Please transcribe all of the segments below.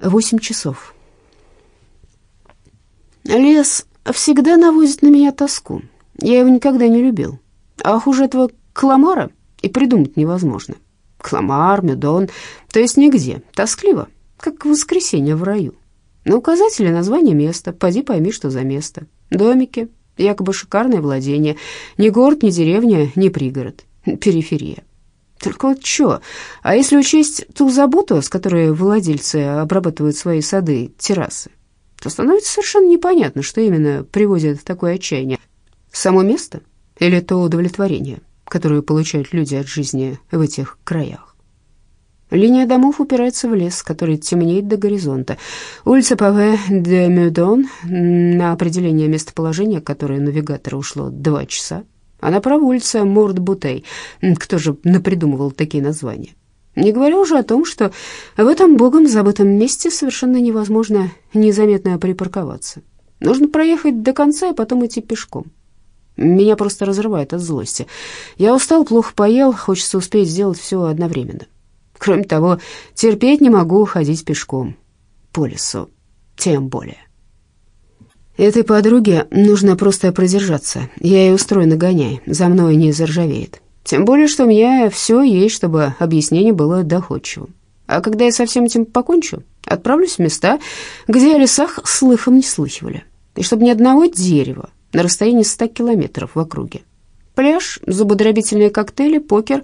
Восемь часов. Лес всегда наводит на меня тоску. Я его никогда не любил. А хуже этого кламара и придумать невозможно. Кламар, медон, то есть нигде. Тоскливо, как воскресенье в раю. На указателе название места, поди пойми, что за место. Домики, якобы шикарное владение. Ни город, ни деревня, ни пригород. Периферия. Только вот что, а если учесть ту заботу, с которой владельцы обрабатывают свои сады, террасы, то становится совершенно непонятно, что именно приводит в такое отчаяние. Само место или то удовлетворение, которое получают люди от жизни в этих краях. Линия домов упирается в лес, который темнеет до горизонта. Улица Паве де Мюдон, на определение местоположения, которое навигатору ушло два часа, а направо улица Морд-Бутей. Кто же напридумывал такие названия? Не говоря уже о том, что в этом богом забытом месте совершенно невозможно незаметно припарковаться. Нужно проехать до конца и потом идти пешком. Меня просто разрывает от злости. Я устал, плохо поел, хочется успеть сделать все одновременно. Кроме того, терпеть не могу ходить пешком. По лесу тем более. Этой подруге нужно просто продержаться. Я ей устрою нагоняй, за мной не заржавеет. Тем более, что у меня все есть, чтобы объяснение было доходчивым. А когда я со всем этим покончу, отправлюсь в места, где о лесах слыхом не слыхивали. И чтобы ни одного дерева на расстоянии ста километров в округе. Пляж, зубодробительные коктейли, покер,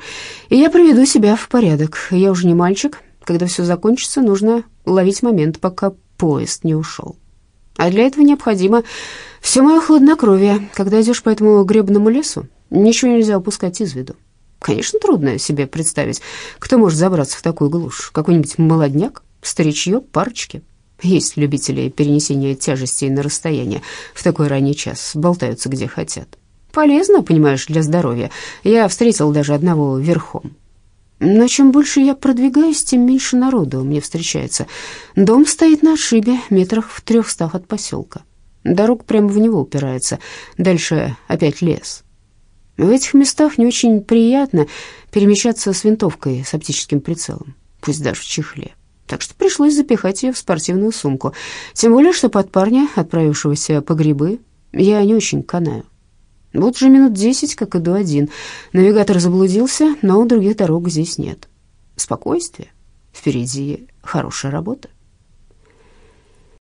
и я приведу себя в порядок. Я уже не мальчик. Когда все закончится, нужно ловить момент, пока поезд не ушел. А для этого необходимо все мое хладнокровие. Когда идешь по этому гребному лесу, ничего нельзя упускать из виду. Конечно, трудно себе представить, кто может забраться в такую глушь. Какой-нибудь молодняк, старичье, парочки. Есть любители перенесения тяжестей на расстояние в такой ранний час, болтаются где хотят. Полезно, понимаешь, для здоровья. Я встретил даже одного верхом. Но чем больше я продвигаюсь, тем меньше народу мне встречается. Дом стоит на отшибе, метрах в трехстах от поселка. Дорога прямо в него упирается. Дальше опять лес. В этих местах не очень приятно перемещаться с винтовкой с оптическим прицелом, пусть даже в чехле. Так что пришлось запихать ее в спортивную сумку. Тем более, что под парня, отправившегося по грибы, я не очень канаю. Вот уже минут десять, как иду один. Навигатор заблудился, но других дорог здесь нет. Спокойствие. Впереди хорошая работа.